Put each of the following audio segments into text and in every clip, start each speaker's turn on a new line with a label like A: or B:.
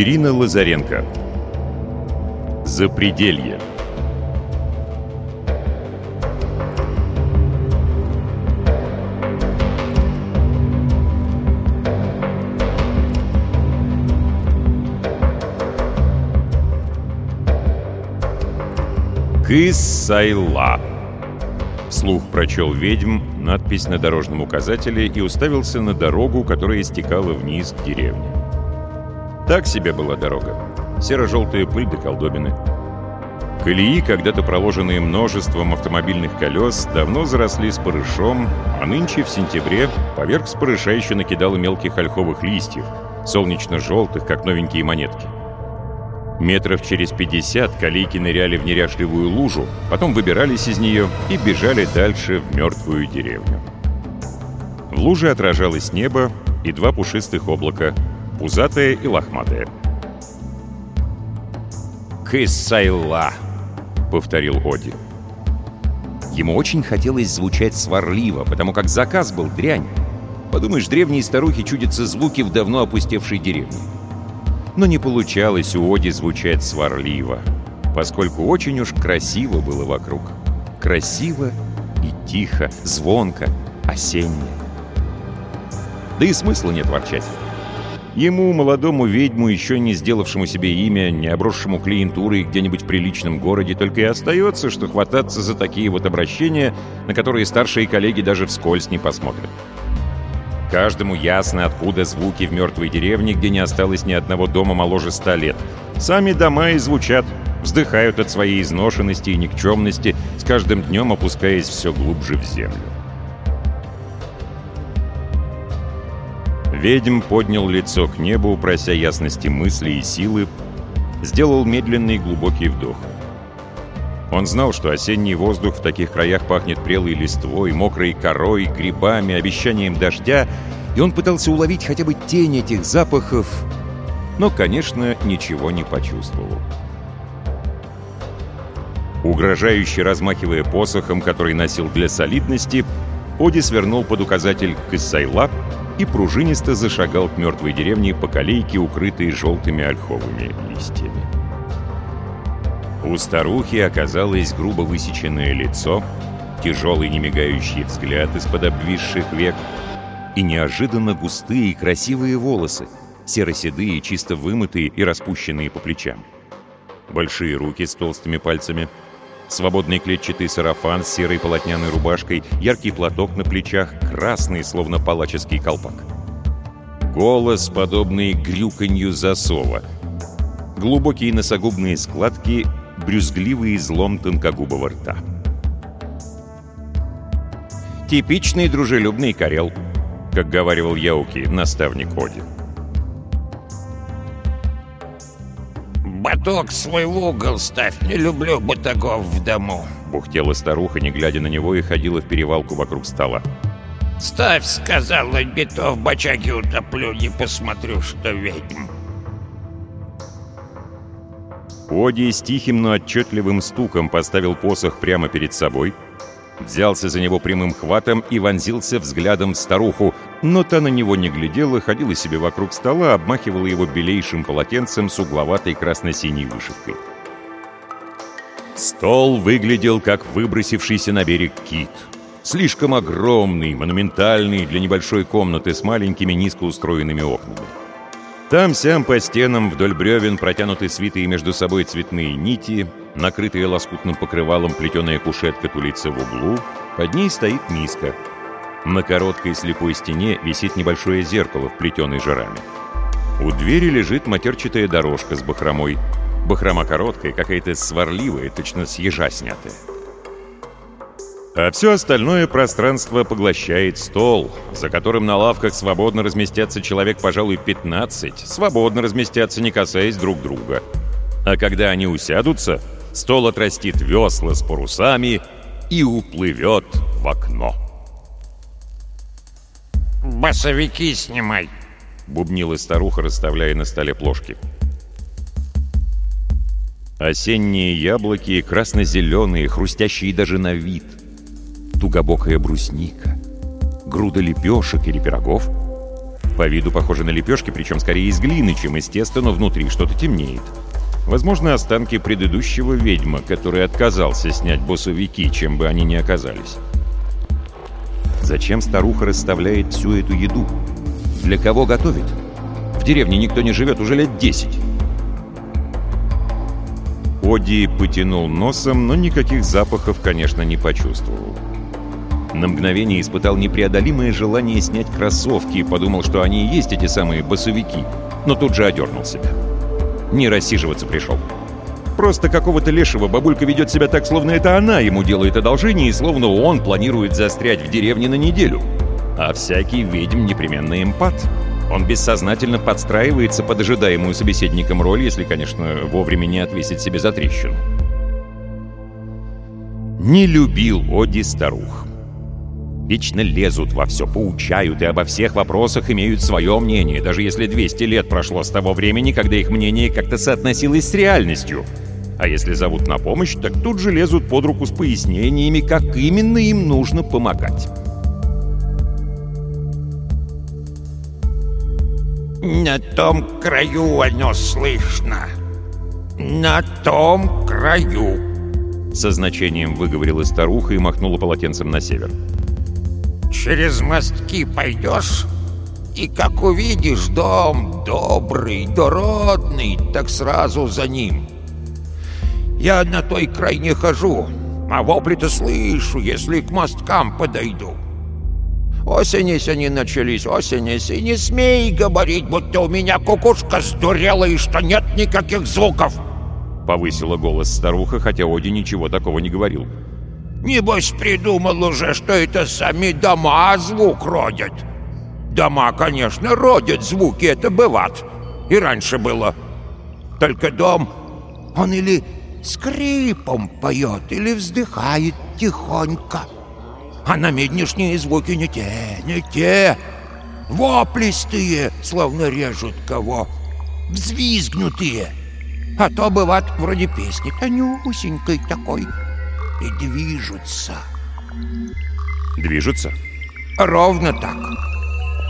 A: Ирина Лазаренко. Запределье. Кысайла Вслух прочел ведьм надпись на дорожном указателе и уставился на дорогу, которая стекала вниз к деревне. Так себе была дорога. Серо-желтая пыль до колдобины. Колеи, когда-то проложенные множеством автомобильных колес, давно заросли спорышом, а нынче, в сентябре, поверх спорыша еще накидало мелких ольховых листьев, солнечно-желтых, как новенькие монетки. Метров через 50 колейки ныряли в неряшливую лужу, потом выбирались из нее и бежали дальше в мертвую деревню. В луже отражалось небо и два пушистых облака — пузатая и лохматая.
B: «Кысайла», — повторил Оди. Ему очень хотелось звучать сварливо, потому как заказ был дрянь. Подумаешь, древние старухи чудятся звуки в давно опустевшей деревне. Но не получалось у Оди звучать сварливо, поскольку очень уж красиво было вокруг. Красиво и тихо, звонко, осенне. Да и смысла нет ворчать.
A: Ему, молодому ведьму, еще не сделавшему себе имя, не обросшему клиентурой где-нибудь в приличном городе, только и остается, что хвататься за такие вот обращения, на которые старшие коллеги даже вскользь не посмотрят. Каждому ясно, откуда звуки в мертвой деревне, где не осталось ни одного дома моложе ста лет. Сами дома и звучат, вздыхают от своей изношенности и никчемности, с каждым днем опускаясь все глубже в землю. Ведьм поднял лицо к небу, прося ясности мысли и силы, сделал медленный глубокий вдох. Он знал, что осенний воздух в таких краях пахнет прелой листвой, мокрой корой, грибами, обещанием дождя, и он пытался уловить хотя бы тень этих запахов, но, конечно, ничего не почувствовал. Угрожающе размахивая посохом, который носил для солидности, Оди свернул под указатель Кыссайла и пружинисто зашагал к мертвой деревне по колейке, укрытой желтыми ольховыми листьями. У старухи оказалось грубо высеченное лицо, тяжелый немигающий взгляд из-под обвисших век и неожиданно густые и красивые волосы, серо-седые, чисто вымытые и распущенные по плечам. Большие руки с толстыми пальцами — Свободный клетчатый сарафан с серой полотняной рубашкой, яркий платок на плечах, красный, словно палаческий колпак. Голос, подобный грюканью засова. Глубокие носогубные складки, брюзгливый излом тонкогубого рта. Типичный дружелюбный карел, как говаривал Яуки, наставник Оди.
C: «Баток свой в угол ставь, не люблю батагов в дому», —
A: бухтела старуха, не глядя на него, и ходила в перевалку вокруг стола.
C: «Ставь, — сказала, — битов бочаги утоплю, не посмотрю, что ведьм».
A: Оди с тихим, но отчетливым стуком поставил посох прямо перед собой — взялся за него прямым хватом и вонзился взглядом в старуху, но та на него не глядела, ходила себе вокруг стола, обмахивала его белейшим полотенцем с угловатой красно-синей вышивкой. Стол выглядел как выбросившийся на берег кит. Слишком огромный, монументальный для небольшой комнаты с маленькими низко устроенными окнами. Там-сям по стенам вдоль бревен протянуты свитые между собой цветные нити, накрытые лоскутным покрывалом плетеная кушетка тулится в углу, под ней стоит миска. На короткой слепой стене висит небольшое зеркало в плетеной жирами. У двери лежит матерчатая дорожка с бахромой. Бахрома короткая, какая-то сварливая, точно с ежа снятая. А все остальное пространство поглощает стол, за которым на лавках свободно разместятся человек, пожалуй, 15, свободно разместятся, не касаясь друг друга. А когда они усядутся, стол отрастит весла с парусами и уплывет в окно.
C: «Басовики снимай!»
A: — бубнила старуха, расставляя на столе плошки. Осенние яблоки, красно-зеленые, хрустящие даже на вид — тугобокая брусника, груда лепешек или пирогов. По виду похожи на лепешки, причем скорее из глины, чем из теста, но внутри что-то темнеет. Возможно, останки предыдущего ведьма, который отказался снять боссовики, чем бы они ни оказались. Зачем старуха расставляет всю эту еду? Для кого готовит? В деревне никто не живет уже лет десять. Оди потянул носом, но никаких запахов, конечно, не почувствовал. На мгновение испытал непреодолимое желание снять кроссовки и подумал, что они и есть эти самые басовики, но тут же одернул себя. Не рассиживаться пришел. Просто какого-то лешего бабулька ведет себя так, словно это она ему делает одолжение, и словно он планирует застрять в деревне на неделю. А всякий ведьм непременно эмпат. Он бессознательно подстраивается под ожидаемую собеседником роль, если, конечно, вовремя не отвесить себе за трещину. Не любил Оди старух. Вечно лезут во все, поучают и обо всех вопросах имеют свое мнение, даже если 200 лет прошло с того времени, когда их мнение как-то соотносилось с реальностью. А если зовут на помощь, так тут же лезут под руку с пояснениями, как именно им нужно помогать.
C: «На том краю оно слышно. На том краю», —
A: со значением выговорила старуха и махнула полотенцем на север.
C: Через мостки пойдешь, и как увидишь дом добрый, дородный, так сразу за ним. Я на той край не хожу, а вопли-то слышу, если к мосткам подойду. Осенись они начались, осенись, и не смей говорить, будто у меня кукушка сдурела и что нет никаких звуков.
A: Повысила голос старуха, хотя Оди ничего такого не говорил.
C: Небось, придумал уже, что это сами дома звук родят. Дома, конечно, родят звуки, это бывает. И раньше было. Только дом, он или скрипом поет, или вздыхает тихонько. А на меднишние звуки не те, не те. Воплистые, словно режут кого. Взвизгнутые. А то бывает вроде песни тонюсенькой такой и движутся.
A: Движутся?
C: Ровно так.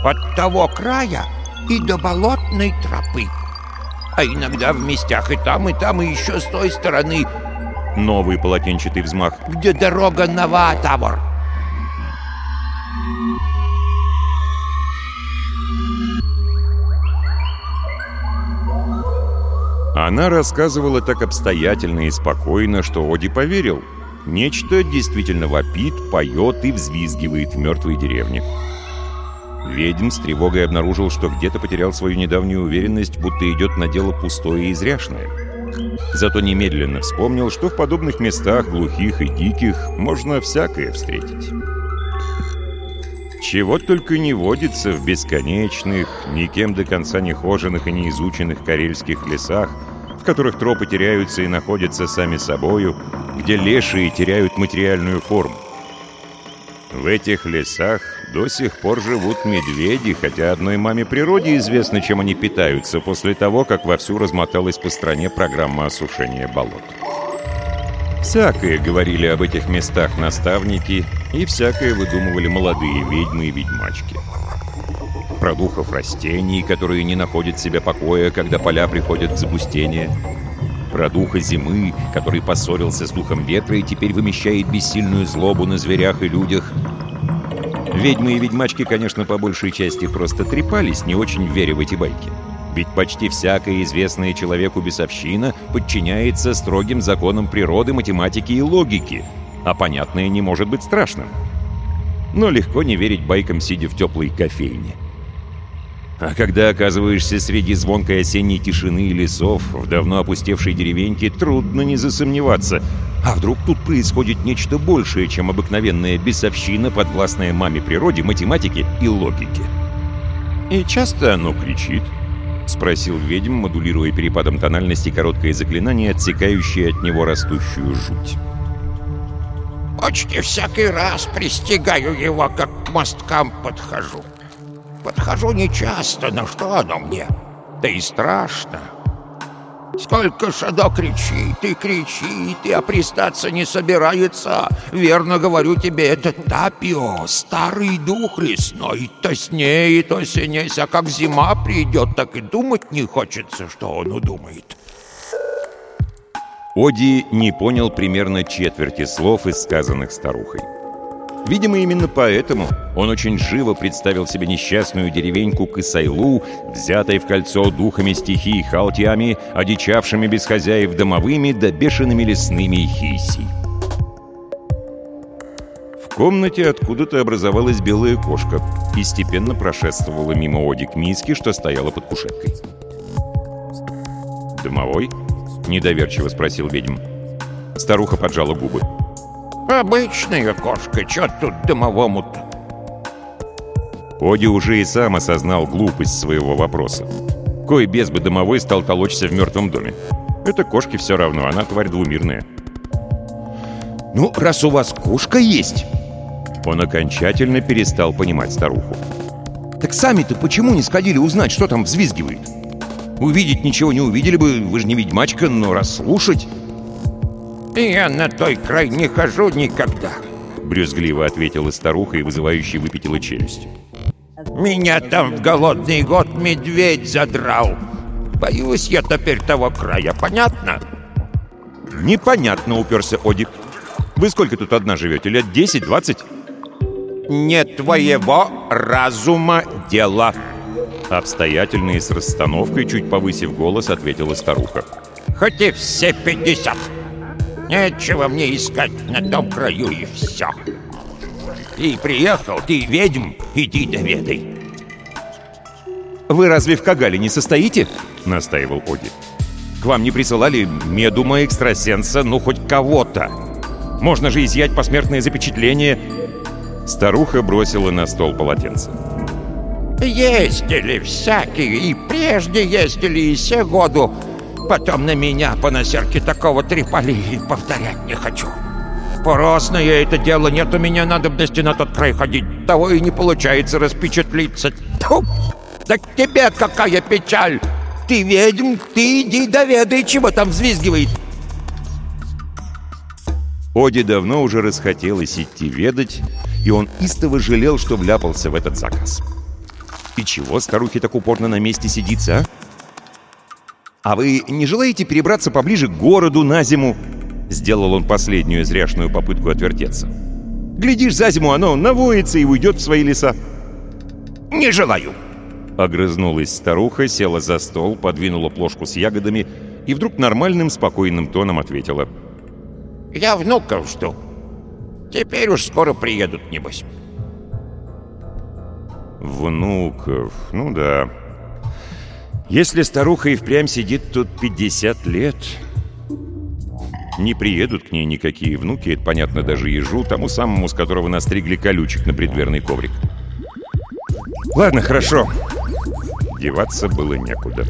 C: От того края и до болотной тропы. А иногда в местях и там, и там, и еще с той стороны.
A: Новый полотенчатый взмах.
C: Где дорога на Ватавр.
A: Она рассказывала так обстоятельно и спокойно, что Оди поверил — Нечто действительно вопит, поет и взвизгивает в мертвой деревне. Ведьм с тревогой обнаружил, что где-то потерял свою недавнюю уверенность, будто идет на дело пустое и зряшное. Зато немедленно вспомнил, что в подобных местах, глухих и диких, можно всякое встретить. Чего только не водится в бесконечных, никем до конца не хоженных и не изученных карельских лесах, в которых тропы теряются и находятся сами собою, где лешие теряют материальную форму. В этих лесах до сих пор живут медведи, хотя одной маме природе известно, чем они питаются после того, как вовсю размоталась по стране программа осушения болот. Всякое говорили об этих местах наставники, и всякое выдумывали молодые ведьмы и ведьмачки. Про духов растений, которые не находят себе покоя, когда поля приходят в запустение – про духа зимы, который поссорился с духом ветра и теперь вымещает бессильную злобу на зверях и людях,
B: Ведьмы и ведьмачки, конечно, по большей части просто трепались, не очень веря в эти байки. Ведь почти всякая известная человеку бесовщина подчиняется строгим законам природы, математики и логики, а понятное не может быть страшным. Но легко не верить байкам, сидя в теплой кофейне. А когда оказываешься среди звонкой осенней тишины и лесов, в давно опустевшей деревеньке, трудно не засомневаться. А вдруг тут происходит нечто большее, чем обыкновенная бесовщина, подвластная маме природе, математике и логике? «И часто оно кричит?» — спросил ведьм, модулируя перепадом тональности короткое заклинание, отсекающее от него растущую жуть.
C: «Почти всякий раз пристигаю его, как к мосткам подхожу. Подхожу нечасто, но что оно мне? Да и страшно. Сколько ж оно кричит и кричит, и опристаться не собирается. Верно говорю тебе, это Тапио, старый дух лесной. То сней, то синесь, а как зима придет, так и думать не хочется, что он удумает.
B: Оди не понял примерно четверти слов из сказанных старухой. Видимо, именно поэтому он очень живо представил себе несчастную деревеньку Кысайлу, взятой в кольцо духами стихий халтиями, одичавшими без хозяев домовыми да бешеными лесными хиси. В комнате откуда-то образовалась белая кошка и степенно прошествовала мимо Оди к миске, что стояла под кушеткой. «Домовой?» — недоверчиво спросил ведьм. Старуха поджала губы.
C: Обычная кошка, чё тут домовому-то?
B: Оди уже и сам осознал глупость своего вопроса. Кой без бы домовой стал толочься в мертвом доме. Это кошке все равно, она тварь двумирная. «Ну, раз у вас кошка есть...» Он окончательно перестал понимать старуху. «Так сами-то почему не сходили узнать, что там взвизгивает? Увидеть ничего не увидели бы, вы же не ведьмачка, но расслушать...»
C: «Я на той край не хожу никогда», —
B: брюзгливо ответила старуха и вызывающе выпятила челюсть.
C: «Меня там в голодный год медведь задрал. Боюсь я теперь того края, понятно?»
B: «Непонятно», — уперся Оди. «Вы сколько тут одна живете? Лет десять, двадцать?»
C: «Не твоего разума дело»,
B: Обстоятельно и с расстановкой, чуть повысив голос, ответила старуха.
C: «Хоть и все пятьдесят. Нечего мне искать на том краю и все. Ты приехал, ты ведьм, иди доведай.
B: «Вы разве в Кагале не состоите?» — настаивал Оди. «К вам не присылали медума, экстрасенса, ну хоть кого-то. Можно же изъять посмертное запечатление». Старуха бросила на стол полотенце.
C: «Ездили всякие, и прежде ездили, и все году Потом на меня по насерке такого трепали и повторять не хочу. Поросное это дело, нет у меня надобности на тот край ходить. Того и не получается распечатлиться. Тьфу! Да тебе какая печаль! Ты ведьм, ты иди доведай, чего там взвизгивает.
B: Оди давно уже расхотелось идти ведать, и он истово жалел, что вляпался в этот заказ. И чего старухи так упорно на месте сидится, а? «А вы не желаете перебраться поближе к городу на зиму?» Сделал он последнюю зряшную попытку отвертеться. «Глядишь, за зиму оно навоится и уйдет в свои леса».
C: «Не желаю!»
B: Огрызнулась старуха, села за стол, подвинула плошку с ягодами и вдруг нормальным, спокойным тоном ответила.
C: «Я внуков жду. Теперь уж скоро приедут, небось».
B: «Внуков, ну да», если старуха и впрямь сидит тут 50 лет, не приедут к ней никакие внуки, это понятно даже ежу, тому самому, с которого настригли колючек на предверный коврик. Ладно, хорошо. Деваться было некуда.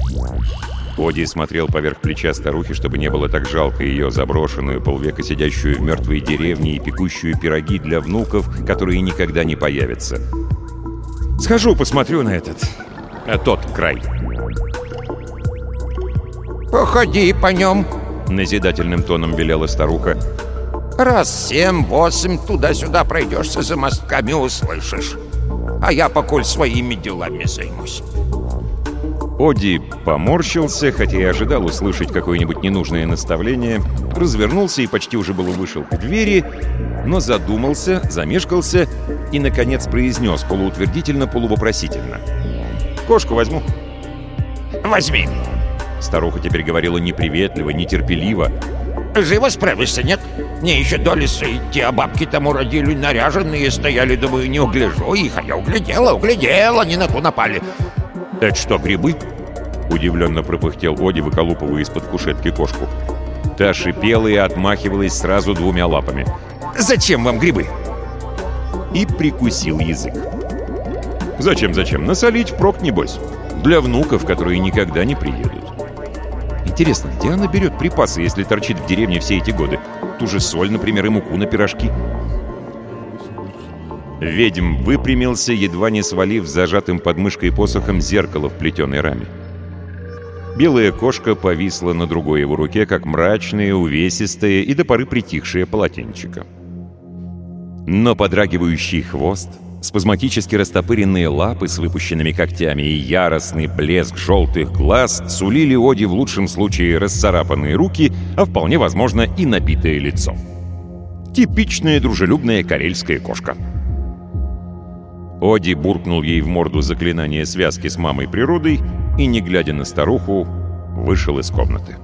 B: Оди смотрел поверх плеча старухи, чтобы не было так жалко ее заброшенную, полвека сидящую в мертвой деревне и пекущую пироги для внуков, которые никогда не появятся. Схожу, посмотрю на этот... А тот край.
C: «Походи по нем», —
B: назидательным тоном велела старуха.
C: «Раз семь-восемь туда-сюда пройдешься за мостками, услышишь. А я покуль своими делами займусь».
B: Оди поморщился, хотя и ожидал услышать какое-нибудь ненужное наставление, развернулся и почти уже было вышел к двери, но задумался, замешкался и, наконец, произнес полуутвердительно, полувопросительно. «Кошку возьму».
C: «Возьми».
B: Старуха теперь говорила неприветливо, нетерпеливо.
C: «Живо справишься, нет? Мне еще до леса идти, а бабки там уродили наряженные стояли, думаю, не угляжу их, а я углядела, углядела, не на ту напали».
B: «Это что, грибы?» Удивленно пропыхтел Оди, выколупывая из-под кушетки кошку. Та шипела и отмахивалась сразу двумя лапами. «Зачем вам грибы?» И прикусил язык. «Зачем, зачем? Насолить впрок, небось. Для внуков, которые никогда не приедут. Интересно, где она берет припасы, если торчит в деревне все эти годы? Ту же соль, например, и муку на пирожки?» Ведьм выпрямился, едва не свалив зажатым под мышкой посохом зеркало в плетеной раме. Белая кошка повисла на другой его руке, как мрачное, увесистое и до поры притихшее полотенчико. Но подрагивающий хвост, спазматически растопыренные лапы с выпущенными когтями и яростный блеск желтых глаз сулили Оди в лучшем случае расцарапанные руки, а вполне возможно и набитое лицо. Типичная дружелюбная карельская кошка. Оди буркнул ей в морду заклинание связки с мамой природой и, не глядя на старуху, вышел из комнаты.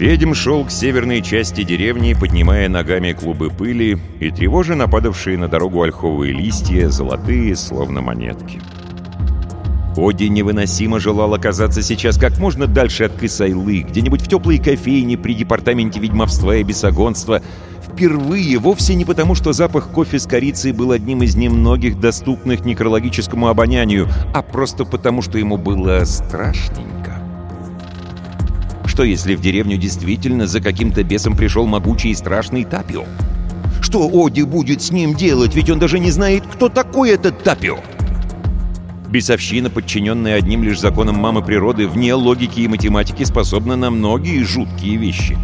B: Ведьм шел к северной части деревни, поднимая ногами клубы пыли и тревожа нападавшие на дорогу ольховые листья, золотые, словно монетки. Оди невыносимо желал оказаться сейчас как можно дальше от Кысайлы, где-нибудь в теплой кофейне при департаменте ведьмовства и бесогонства. Впервые, вовсе не потому, что запах кофе с корицей был одним из немногих доступных некрологическому обонянию, а просто потому, что ему было страшненько. Что если в деревню действительно за каким-то бесом пришел могучий и страшный Тапио? Что Оди будет с ним делать, ведь он даже не знает, кто такой этот Тапио? Бесовщина, подчиненная одним лишь законам мамы природы, вне логики и математики, способна на многие жуткие вещи.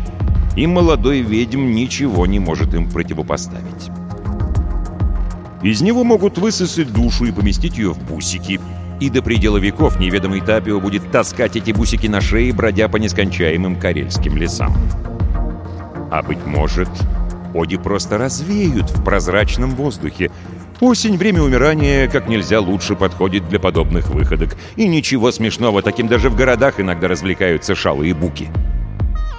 B: И молодой ведьм ничего не может им противопоставить. Из него могут высосать душу и поместить ее в бусики. И до предела веков неведомый Тапио будет таскать эти бусики на шее, бродя по нескончаемым карельским лесам. А быть может, Оди просто развеют в прозрачном воздухе, Осень, время умирания, как нельзя лучше подходит для подобных выходок. И ничего смешного, таким даже в городах иногда развлекаются шалы и буки.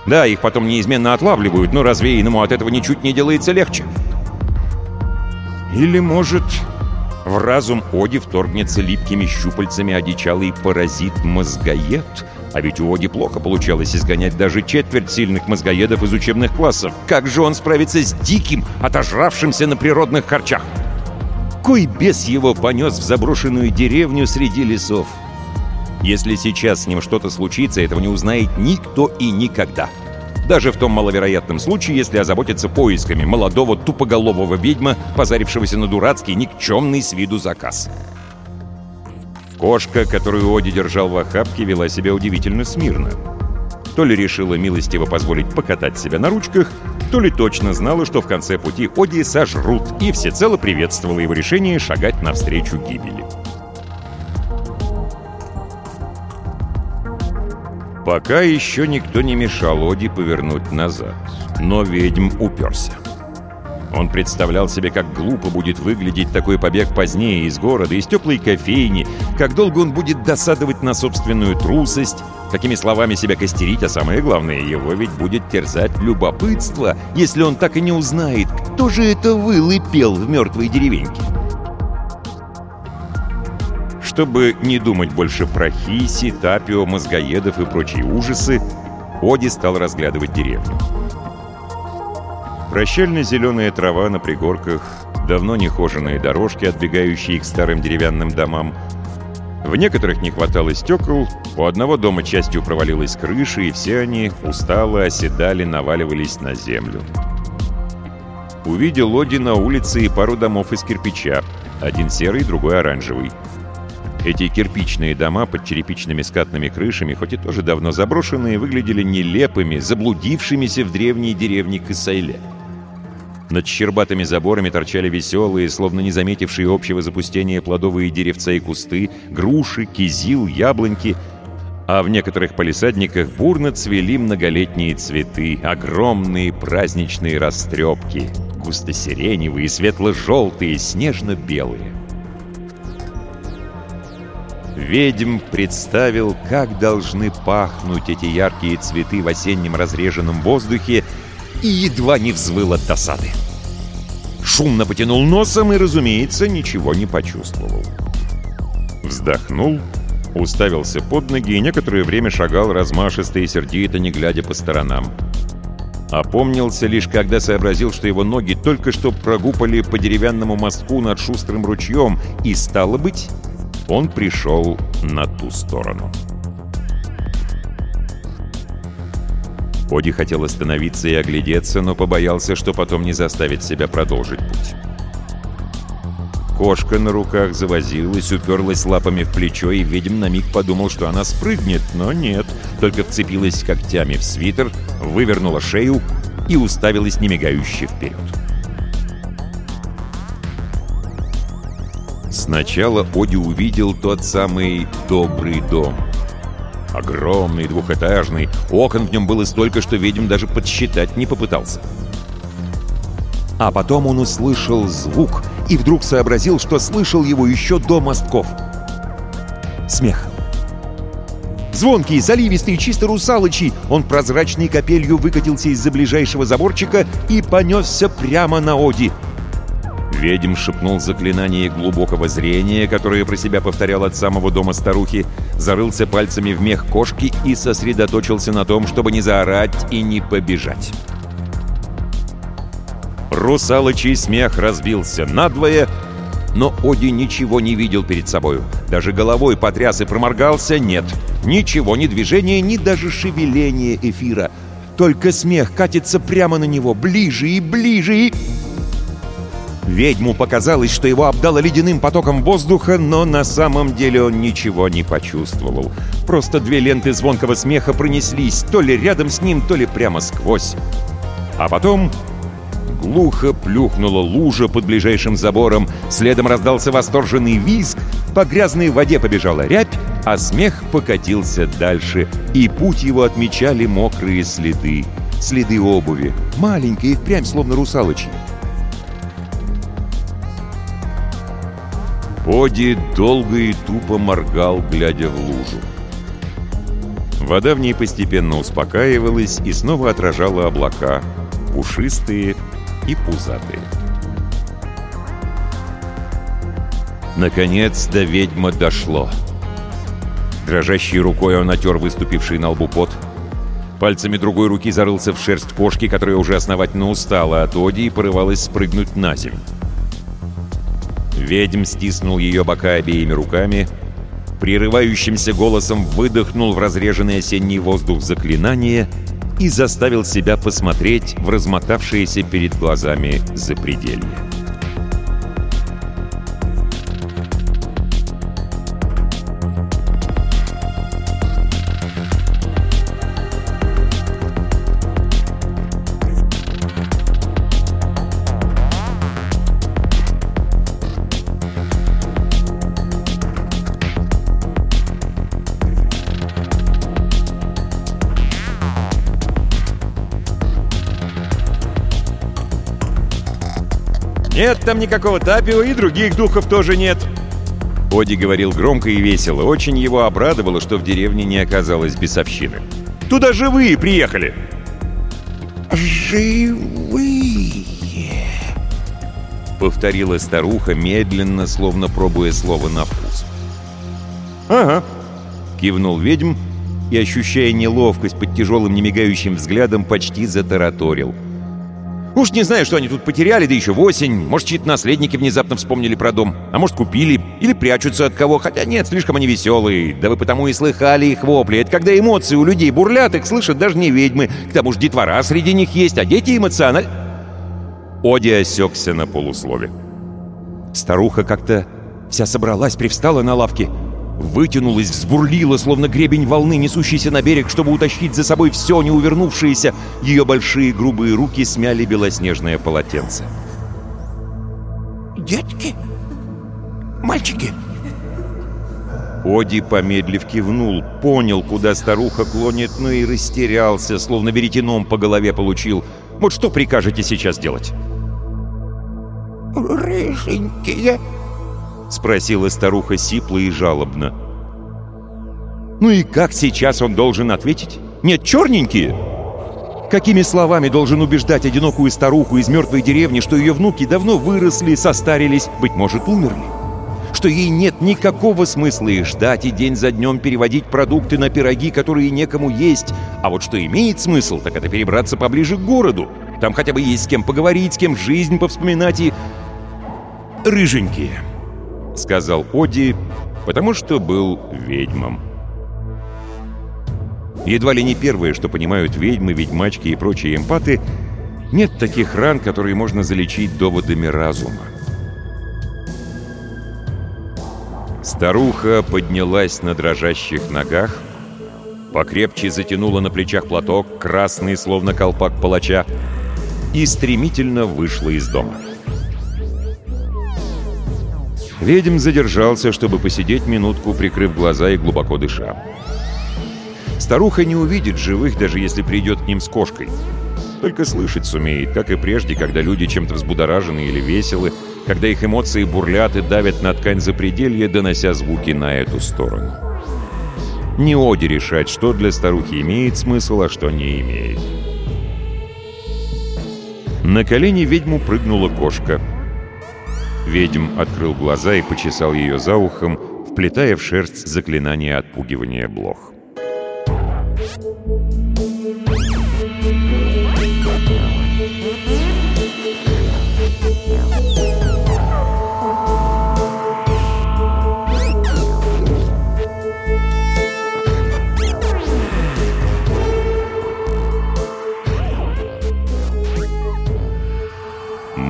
B: Да, их потом неизменно отлавливают, но развеянному от этого ничуть не делается легче. Или, может, в разум Оди вторгнется липкими щупальцами одичалый паразит-мозгоед? А ведь у Оди плохо получалось изгонять даже четверть сильных мозгоедов из учебных классов. Как же он справится с диким, отожравшимся на природных харчах? Кой бес его понес в заброшенную деревню среди лесов? Если сейчас с ним что-то случится, этого не узнает никто и никогда. Даже в том маловероятном случае, если озаботиться поисками молодого тупоголового ведьма, позарившегося на дурацкий, никчемный с виду заказ. Кошка, которую Оди держал в охапке, вела себя удивительно смирно. То ли решила милостиво позволить покатать себя на ручках, то ли точно знала, что в конце пути Оди сожрут, и всецело приветствовала его решение шагать навстречу гибели. Пока еще никто не мешал Оди повернуть назад, но ведьм уперся. Он представлял себе, как глупо будет выглядеть такой побег позднее из города, из теплой кофейни, как долго он будет досадовать на собственную трусость, какими словами себя костерить, а самое главное, его ведь будет терзать любопытство, если он так и не узнает, кто же это выл и пел в мертвой деревеньке. Чтобы не думать больше про хиси, тапио, мозгоедов и прочие ужасы, Оди стал разглядывать деревню. Прощально-зеленая трава на пригорках, давно нехоженные дорожки, отбегающие к старым деревянным домам. В некоторых не хватало стекол, у одного дома частью провалилась крыша, и все они устало оседали, наваливались на землю. Увидел Оди на улице и пару домов из кирпича, один серый, другой оранжевый.
A: Эти кирпичные дома под черепичными скатными крышами, хоть и тоже давно заброшенные, выглядели нелепыми, заблудившимися в древней деревне Кысайле. Над щербатыми заборами торчали веселые, словно не заметившие общего запустения плодовые деревца и кусты, груши, кизил, яблоньки, а в некоторых полисадниках бурно цвели многолетние цветы, огромные праздничные растрепки, густо-сиреневые, светло-желтые, снежно-белые. Ведьм представил, как должны пахнуть эти яркие цветы в осеннем разреженном воздухе, и едва не взвыл от досады. Шумно потянул носом и, разумеется, ничего не почувствовал. Вздохнул, уставился под ноги и некоторое время шагал размашисто и сердито, не глядя по сторонам. Опомнился лишь, когда сообразил, что его ноги только что прогупали по деревянному мостку над шустрым ручьем, и, стало быть, он пришел на ту сторону. Оди хотел остановиться и оглядеться, но побоялся, что потом не заставит себя продолжить путь. Кошка на руках завозилась, уперлась лапами в плечо, и ведьм на миг подумал, что она спрыгнет, но нет, только вцепилась когтями в свитер, вывернула шею и уставилась немигающе вперед. Сначала Оди увидел тот самый «добрый дом». Огромный, двухэтажный, окон в нем было столько, что ведьм даже подсчитать не попытался. А потом он услышал звук и вдруг сообразил, что слышал его еще до мостков. Смех. Звонкий, заливистый, чисто русалочий, он прозрачной капелью выкатился из-за ближайшего заборчика и понесся прямо на Оди — Ведьм шепнул заклинание глубокого зрения, которое про себя повторял от самого дома старухи, зарылся пальцами в мех кошки и сосредоточился на том, чтобы не заорать и не побежать. Русалочий смех разбился надвое, но Оди ничего не видел перед собою. Даже головой потряс и проморгался — нет. Ничего, ни движения, ни даже шевеления эфира. Только смех катится прямо на него, ближе и ближе и... Ведьму показалось, что его обдало ледяным потоком воздуха, но на самом деле он ничего не почувствовал. Просто две ленты звонкого смеха пронеслись то ли рядом с ним, то ли прямо сквозь. А потом глухо плюхнула лужа под ближайшим забором, следом раздался восторженный визг, по грязной воде побежала рябь, а смех покатился дальше, и путь его отмечали мокрые следы. Следы обуви, маленькие, впрямь словно русалочьи. Оди долго и тупо моргал, глядя в лужу. Вода в ней постепенно успокаивалась и снова отражала облака, пушистые и пузатые. Наконец до ведьмы дошло. Дрожащей рукой он отер выступивший на лбу пот. Пальцами другой руки зарылся в шерсть кошки, которая уже основательно устала от Оди и порывалась спрыгнуть на землю. Ведьм стиснул ее бока обеими руками, прерывающимся голосом выдохнул в разреженный осенний воздух заклинание и заставил себя посмотреть в размотавшееся перед глазами запределье.
B: Нет там никакого Тапио и других духов тоже нет.
A: Оди говорил громко и весело. Очень его обрадовало, что в деревне не оказалось бесовщины.
B: «Туда живые приехали!»
C: «Живые!»
A: Повторила старуха медленно, словно пробуя слово на вкус.
B: «Ага», —
A: кивнул ведьм и, ощущая неловкость под тяжелым немигающим взглядом, почти затараторил —
B: Уж не знаю, что они тут потеряли, да еще в осень. Может, чьи-то наследники внезапно вспомнили про дом. А может, купили. Или прячутся от кого. Хотя нет, слишком они веселые. Да вы потому и слыхали их вопли. Это когда эмоции у людей бурлят, их слышат даже не ведьмы. К тому же детвора среди них есть, а дети эмоциональны.
A: Оди осекся на полуслове.
B: Старуха как-то вся собралась, привстала на лавке. Вытянулась, взбурлила, словно гребень волны, несущийся на берег, чтобы утащить за собой все не увернувшееся. Ее большие грубые руки смяли белоснежное полотенце.
C: «Детки? Мальчики?»
B: Оди, помедлив, кивнул, понял, куда старуха клонит, но и растерялся, словно веретеном по голове получил. «Вот что прикажете сейчас делать?»
C: «Рыженькие», —
B: спросила старуха сипло и жалобно. «Ну и как сейчас он должен ответить? Нет, черненькие!» Какими словами должен убеждать одинокую старуху из мертвой деревни, что ее внуки давно выросли, состарились, быть может, умерли? Что ей нет никакого смысла их ждать и день за днем переводить продукты на пироги, которые некому есть. А вот что имеет смысл, так это перебраться поближе к городу. Там хотя бы есть с кем поговорить, с кем жизнь повспоминать и... Рыженькие. — сказал Оди, потому что был ведьмом. Едва ли не первое, что понимают ведьмы, ведьмачки и прочие эмпаты, нет таких ран, которые можно залечить доводами разума. Старуха поднялась на дрожащих ногах, покрепче затянула на плечах платок, красный, словно колпак палача, и стремительно вышла из дома. Ведьм задержался, чтобы посидеть минутку, прикрыв глаза и глубоко дыша. Старуха не увидит живых, даже если придет к ним с кошкой. Только слышать сумеет, как и прежде, когда люди чем-то взбудоражены или веселы, когда их эмоции бурлят и давят на ткань запределья, донося звуки на эту сторону. Не Оди решать, что для старухи имеет смысл, а что не имеет. На колени ведьму прыгнула кошка — Ведьм открыл глаза и почесал ее за ухом, вплетая в шерсть заклинание отпугивания блох.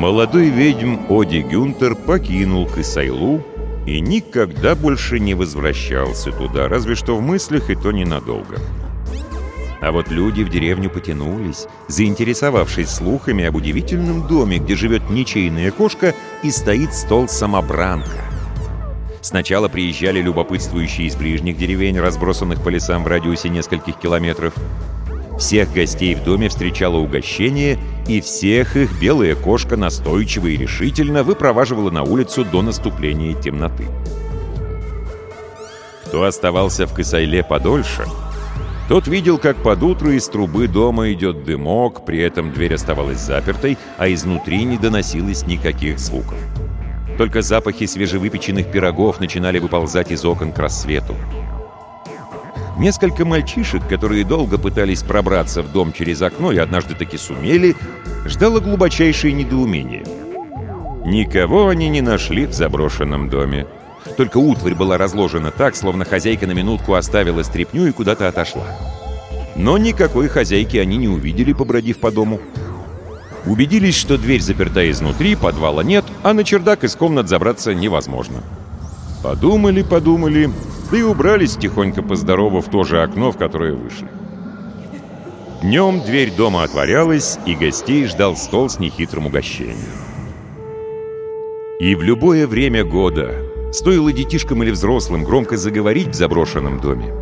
B: Молодой ведьм Оди Гюнтер покинул Кысайлу и никогда больше не возвращался туда, разве что в мыслях и то ненадолго. А вот люди в деревню потянулись, заинтересовавшись слухами об удивительном доме, где живет ничейная кошка и стоит стол-самобранка. Сначала приезжали любопытствующие из ближних деревень, разбросанных по лесам в радиусе нескольких километров, всех гостей в доме встречало угощение, и всех их белая кошка настойчиво и решительно выпроваживала на улицу до наступления темноты. Кто оставался в Кысайле подольше, тот видел, как под утро из трубы дома идет дымок, при этом дверь оставалась запертой, а изнутри не доносилось никаких звуков. Только запахи свежевыпеченных пирогов начинали выползать из окон к рассвету. Несколько мальчишек, которые долго пытались пробраться в дом через окно и однажды таки сумели, ждало глубочайшее недоумение. Никого они не нашли в заброшенном доме. Только утварь была разложена так, словно хозяйка на минутку оставила стряпню и куда-то отошла. Но никакой хозяйки они не увидели, побродив по дому. Убедились, что дверь заперта изнутри, подвала нет, а на чердак из комнат забраться невозможно. Подумали, подумали, да и убрались тихонько поздоровав то же окно, в которое вышли. Днем дверь дома отворялась, и гостей ждал стол с нехитрым угощением. И в любое время года, стоило детишкам или взрослым громко заговорить в заброшенном доме,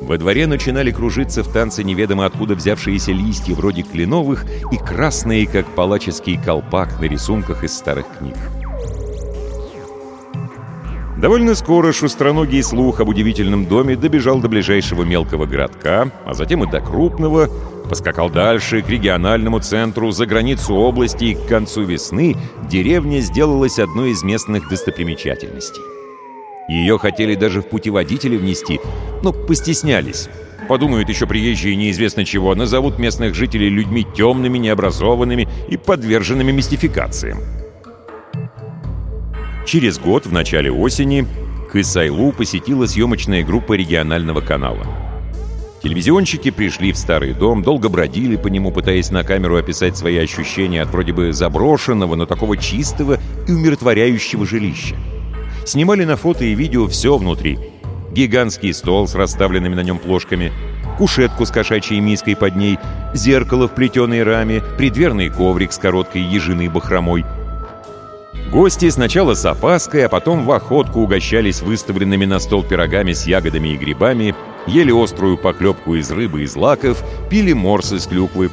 B: во дворе начинали кружиться в танце неведомо откуда взявшиеся листья вроде кленовых и красные, как палаческий колпак на рисунках из старых книг. Довольно скоро шустроногий слух об удивительном доме добежал до ближайшего мелкого городка, а затем и до крупного, поскакал дальше, к региональному центру, за границу области, и к концу весны деревня сделалась одной из местных достопримечательностей. Ее хотели даже в путеводители внести, но постеснялись. Подумают еще приезжие неизвестно чего, назовут местных жителей людьми темными, необразованными и подверженными мистификациям. Через год, в начале осени, Кысайлу посетила съемочная группа регионального канала. Телевизионщики пришли в старый дом, долго бродили по нему, пытаясь на камеру описать свои ощущения от вроде бы заброшенного, но такого чистого и умиротворяющего жилища. Снимали на фото и видео все внутри. гигантский стол с расставленными на нем плошками, кушетку с кошачьей миской под ней, зеркало в плетеной раме, придверный коврик с короткой ежиной бахромой. Гости сначала с опаской, а потом в охотку угощались выставленными на стол пирогами с ягодами и грибами, ели острую похлебку из рыбы и злаков, пили морс из клюквы,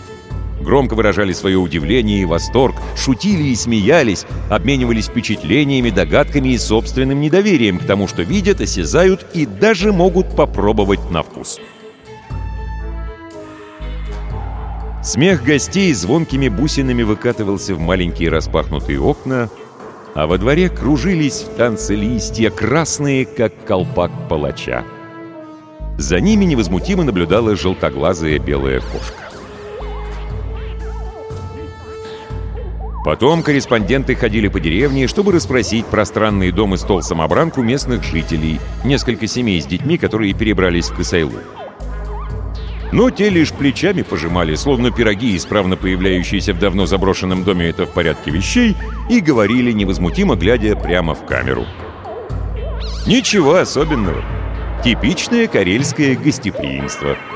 B: громко выражали свое удивление и восторг, шутили и смеялись, обменивались впечатлениями, догадками и собственным недоверием к тому, что видят, осязают и даже могут попробовать на вкус. Смех гостей звонкими бусинами выкатывался в маленькие распахнутые окна, а во дворе кружились в танце листья, красные, как колпак палача. За ними невозмутимо наблюдала желтоглазая белая кошка. Потом корреспонденты ходили по деревне, чтобы расспросить про странный дом и стол-самобранку местных жителей, несколько семей с детьми, которые перебрались в Кысайлу. Но те лишь плечами пожимали, словно пироги, исправно появляющиеся в давно заброшенном доме это в порядке вещей, и говорили, невозмутимо глядя прямо в камеру. Ничего особенного. Типичное карельское гостеприимство –